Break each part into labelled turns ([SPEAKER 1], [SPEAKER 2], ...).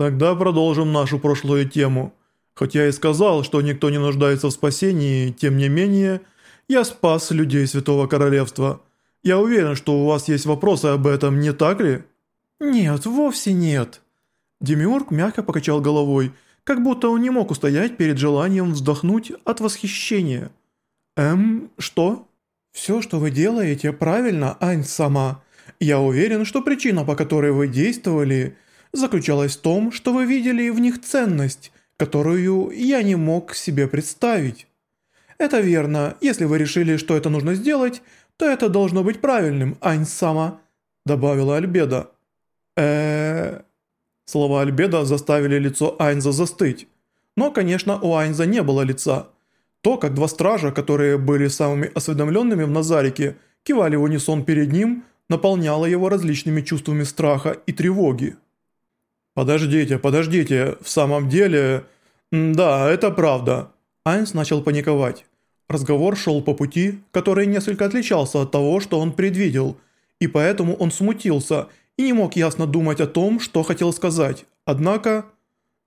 [SPEAKER 1] Тогда продолжим нашу прошлую тему. Хоть я и сказал, что никто не нуждается в спасении, тем не менее, я спас людей Святого Королевства. Я уверен, что у вас есть вопросы об этом, не так ли?
[SPEAKER 2] Нет, вовсе нет. Демиург мягко покачал головой, как будто он не мог устоять перед желанием вздохнуть от восхищения. «Эм, что?» «Все, что вы делаете, правильно, Айн сама. Я уверен, что причина, по которой вы действовали, заключалась в том, что вы видели в них ценность, которую я не мог себе представить. Это верно, если вы решили, что это нужно сделать, то это должно быть правильным, Айн сама», добавила Альбеда. э Слова Альбеда заставили лицо Айнза застыть. Но, конечно, у Айнза не было лица. То, как два стража, которые были самыми осведомленными в Назарике, кивали в унисон перед ним, наполняло его различными чувствами страха и тревоги.
[SPEAKER 1] «Подождите, подождите, в самом деле...» «Да, это правда».
[SPEAKER 2] Айнс начал паниковать. Разговор шел по пути, который несколько отличался от того, что он предвидел, и поэтому он смутился и не мог ясно думать о том, что хотел сказать. Однако...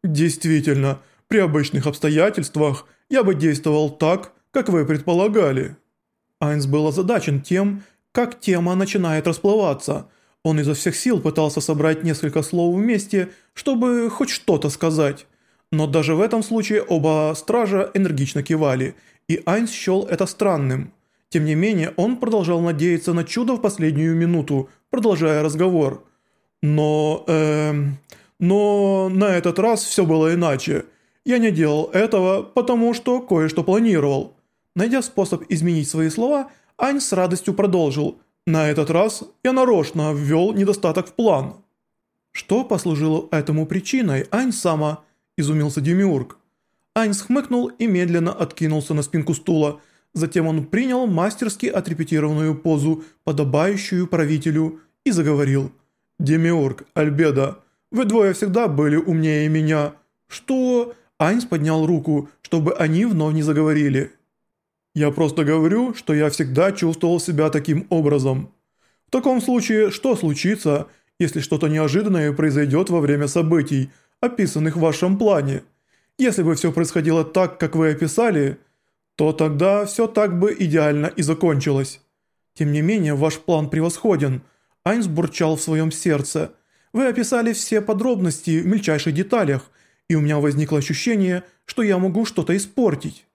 [SPEAKER 2] «Действительно, при обычных обстоятельствах я бы действовал так, как вы предполагали». Айнс был озадачен тем, как тема начинает расплываться. Он изо всех сил пытался собрать несколько слов вместе, чтобы хоть что-то сказать. Но даже в этом случае оба стража энергично кивали, и Айнс счел это странным. Тем не менее, он продолжал надеяться на чудо в последнюю минуту, продолжая разговор. Но, эм... Но на этот раз все было иначе. Я не делал этого, потому что кое-что планировал. Найдя способ изменить свои слова, Ань с радостью продолжил. На этот раз я нарочно ввел недостаток в план. Что послужило этому причиной, Ань сама, изумился Демиург. Ань схмыкнул и медленно откинулся на спинку стула. Затем он принял мастерски отрепетированную позу, подобающую правителю, и заговорил. «Демиург, Альбеда, вы двое всегда были умнее меня. Что?» Айнс поднял руку, чтобы они вновь не заговорили. «Я просто говорю, что я всегда чувствовал себя таким образом. В таком случае, что случится, если что-то неожиданное произойдет во время событий, описанных в вашем плане? Если бы все происходило так, как вы описали, то тогда все так бы идеально и закончилось. Тем не менее, ваш план превосходен». Айнс бурчал в своем сердце. «Вы описали все подробности в мельчайших деталях, и у меня возникло ощущение, что я могу что-то испортить».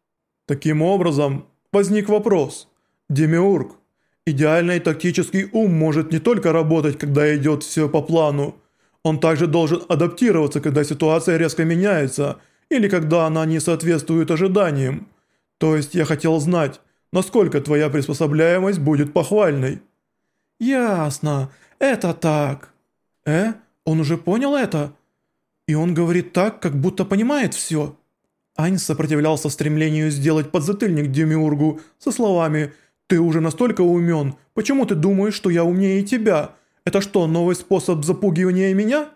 [SPEAKER 1] Таким образом, возник вопрос. Демиург, идеальный тактический ум может не только работать, когда идет все по плану, он также должен адаптироваться, когда ситуация резко меняется или когда она не соответствует ожиданиям. То есть я хотел знать, насколько твоя приспособляемость будет похвальной.
[SPEAKER 2] «Ясно, это так». «Э, он уже понял это?» И он говорит так, как будто понимает все. Ань сопротивлялся стремлению сделать подзатыльник Демиургу со словами «Ты уже настолько умен, почему ты думаешь, что я умнее тебя? Это что, новый способ запугивания меня?»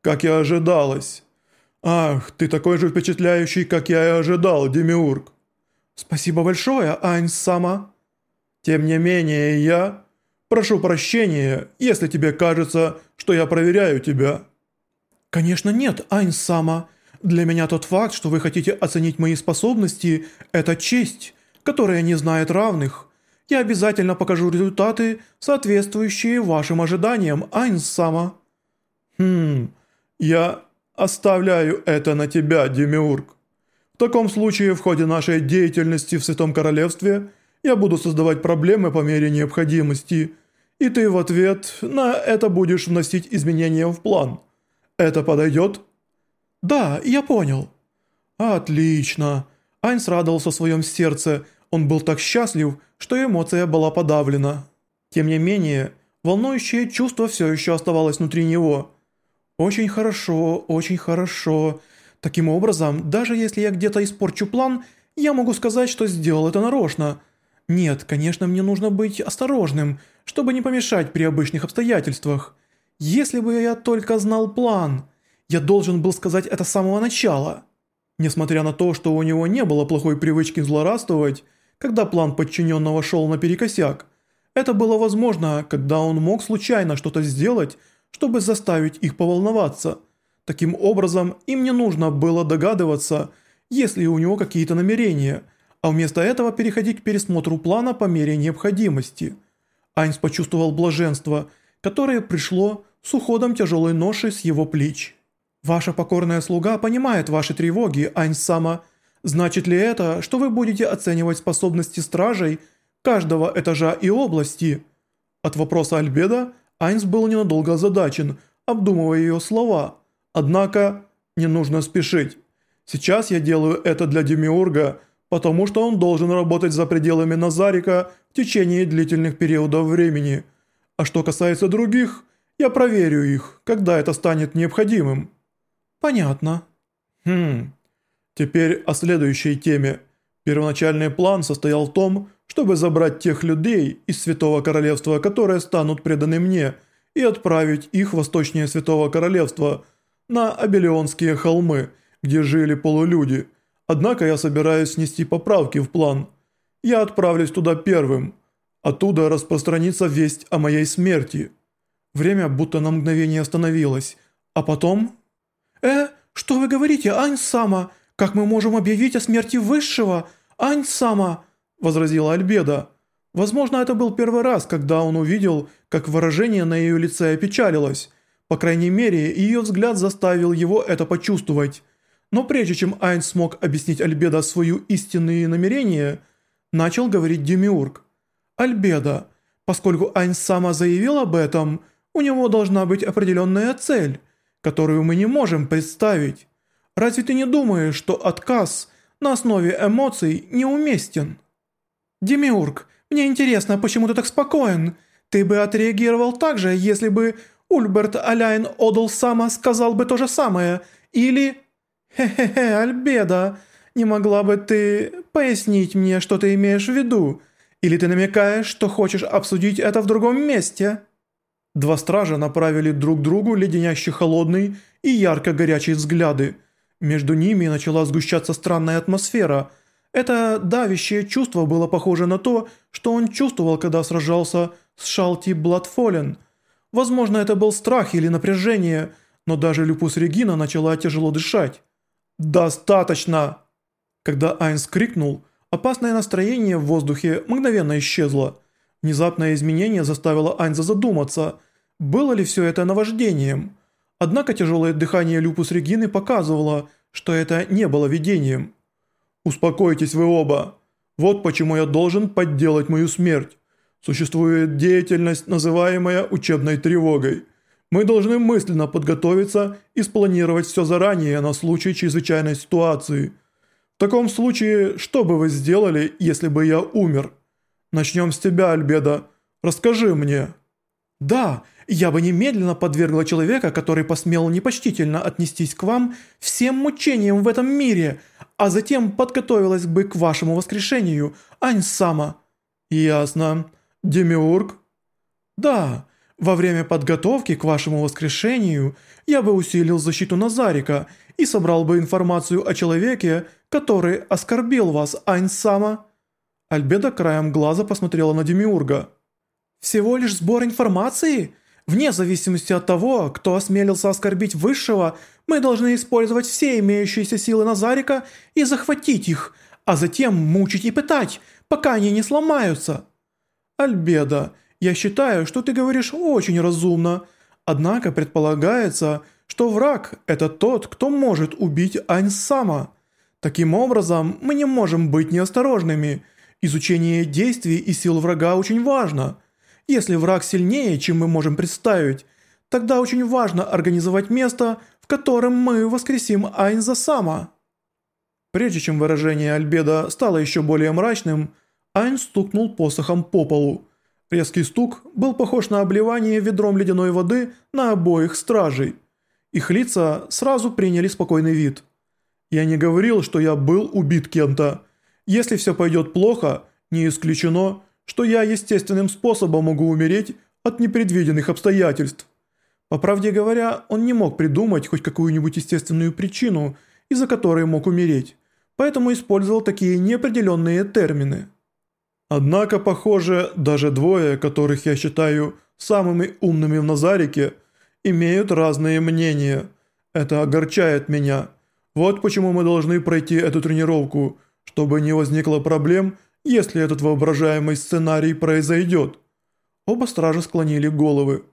[SPEAKER 1] «Как я ожидалось». «Ах, ты такой же впечатляющий, как я и ожидал, Демиург».
[SPEAKER 2] «Спасибо большое, Ань Сама».
[SPEAKER 1] «Тем не менее, я...» «Прошу прощения, если тебе кажется, что я проверяю тебя».
[SPEAKER 2] «Конечно нет, Айн-сама. Для меня тот факт, что вы хотите оценить мои способности, это честь, которая не знает равных. Я обязательно покажу результаты, соответствующие вашим ожиданиям, Айн-сама».
[SPEAKER 1] «Хм, я оставляю это на тебя, Демиург. В таком случае в ходе нашей деятельности в Святом Королевстве я буду создавать проблемы по мере необходимости, и ты в ответ на это будешь вносить изменения в план». «Это подойдет?»
[SPEAKER 2] «Да, я понял».
[SPEAKER 1] «Отлично». Айнс радовался в своем сердце, он был так счастлив, что эмоция была подавлена. Тем не менее, волнующее чувство все еще оставалось внутри него. «Очень хорошо, очень хорошо. Таким образом, даже если я где-то испорчу план, я могу сказать, что сделал это нарочно. Нет, конечно, мне нужно быть осторожным, чтобы не помешать при обычных обстоятельствах. Если бы я только знал план, я должен был сказать это с самого начала. Несмотря на то, что у него не было плохой привычки злорадствовать, когда план подчиненного шел наперекосяк, это было возможно, когда он мог случайно что-то сделать, чтобы заставить их поволноваться. Таким образом, им не нужно было догадываться, есть ли у него какие-то намерения, а вместо этого переходить к пересмотру плана по мере необходимости. Айнс почувствовал блаженство, которое пришло с уходом тяжелой ноши с его плеч. «Ваша покорная слуга понимает ваши тревоги, Айнс-сама. Значит ли это, что вы будете оценивать способности стражей каждого этажа и области?» От вопроса Альбеда Айнс был ненадолго озадачен, обдумывая ее слова. Однако, не нужно спешить. Сейчас я делаю это для Демиурга, потому что он должен работать за пределами Назарика в течение длительных периодов времени. А что касается других, я проверю их, когда это станет необходимым. Понятно. Хм. Теперь о следующей теме. Первоначальный план состоял в том, чтобы забрать тех людей из Святого Королевства, которые станут преданы мне, и отправить их в восточнее Святого Королевства, на Абелионские холмы, где жили полулюди. Однако я собираюсь снести поправки в план. Я отправлюсь туда первым. Оттуда распространится весть о моей смерти. Время будто на мгновение остановилось, а потом... «Э, что вы говорите, Ань-сама? Как мы можем объявить о смерти Высшего? Ань-сама!» возразила Альбеда. Возможно, это был первый раз, когда он увидел, как выражение на ее лице опечалилось. По крайней мере, ее взгляд заставил его это почувствовать. Но прежде чем Айнс смог объяснить Альбеда свою истинные намерения, начал говорить Демиург. «Альбеда, поскольку Айнс сама заявил об этом, у него должна быть определенная цель, которую мы не можем представить. Разве ты не думаешь, что отказ на основе эмоций неуместен?» «Демиург, мне интересно, почему ты так спокоен? Ты бы отреагировал так же, если бы Ульберт Аляйн Одл Сама сказал бы то же самое, или...» «Хе-хе-хе, Альбеда, не могла бы ты пояснить мне, что ты имеешь в виду? Или ты намекаешь, что хочешь обсудить это в другом месте?» Два стража направили друг другу леденящий холодный и ярко горячие взгляды. Между ними начала сгущаться странная атмосфера – это давящее чувство было похоже на то, что он чувствовал, когда сражался с Шалти Бладфолен. Возможно, это был страх или напряжение, но даже Люпус Регина начала тяжело дышать. «Достаточно!» Когда Айнс крикнул, опасное настроение в воздухе мгновенно исчезло. Внезапное изменение заставило Айнза задуматься, было ли все это наваждением. Однако тяжелое дыхание Люпус Регины показывало, что это не было видением. «Успокойтесь вы оба. Вот почему я должен подделать мою смерть. Существует деятельность, называемая учебной тревогой. Мы должны мысленно подготовиться и спланировать все заранее на случай чрезвычайной ситуации. В таком случае, что бы вы сделали, если бы я умер? Начнем с тебя, Альбеда. Расскажи мне». «Да, я бы немедленно подвергла человека, который посмел непочтительно отнестись к вам, всем мучениям в этом мире, а затем подготовилась бы к вашему воскрешению, Ань-сама». «Ясно. Демиург?» «Да, во время подготовки к вашему воскрешению я бы усилил защиту Назарика и собрал бы информацию о человеке, который оскорбил вас, Ань-сама». Альбеда краем глаза посмотрела на Демиурга. «Всего лишь сбор информации?» Вне зависимости от того, кто осмелился оскорбить Высшего, мы должны использовать все имеющиеся силы Назарика и захватить их, а затем мучить и пытать, пока они не сломаются. Альбеда, я считаю, что ты говоришь очень разумно, однако предполагается, что враг – это тот, кто может убить Айнсама. Таким образом, мы не можем быть неосторожными. Изучение действий и сил врага очень важно – если враг сильнее, чем мы можем представить, тогда очень важно организовать место, в котором мы воскресим Айнза Сама». Прежде чем выражение Альбеда стало еще более мрачным, Айн стукнул посохом по полу. Резкий стук был похож на обливание ведром ледяной воды на обоих стражей. Их лица сразу приняли спокойный вид. «Я не говорил, что я был убит кем-то. Если все пойдет плохо, не исключено, что я естественным способом могу умереть от непредвиденных обстоятельств. По правде говоря, он не мог придумать хоть какую-нибудь естественную причину, из-за которой мог умереть, поэтому использовал такие неопределенные термины. Однако, похоже, даже двое, которых я считаю самыми умными в Назарике, имеют разные мнения. Это огорчает меня. Вот почему мы должны пройти эту тренировку, чтобы не возникло проблем, если этот воображаемый сценарий произойдет». Оба стража склонили головы.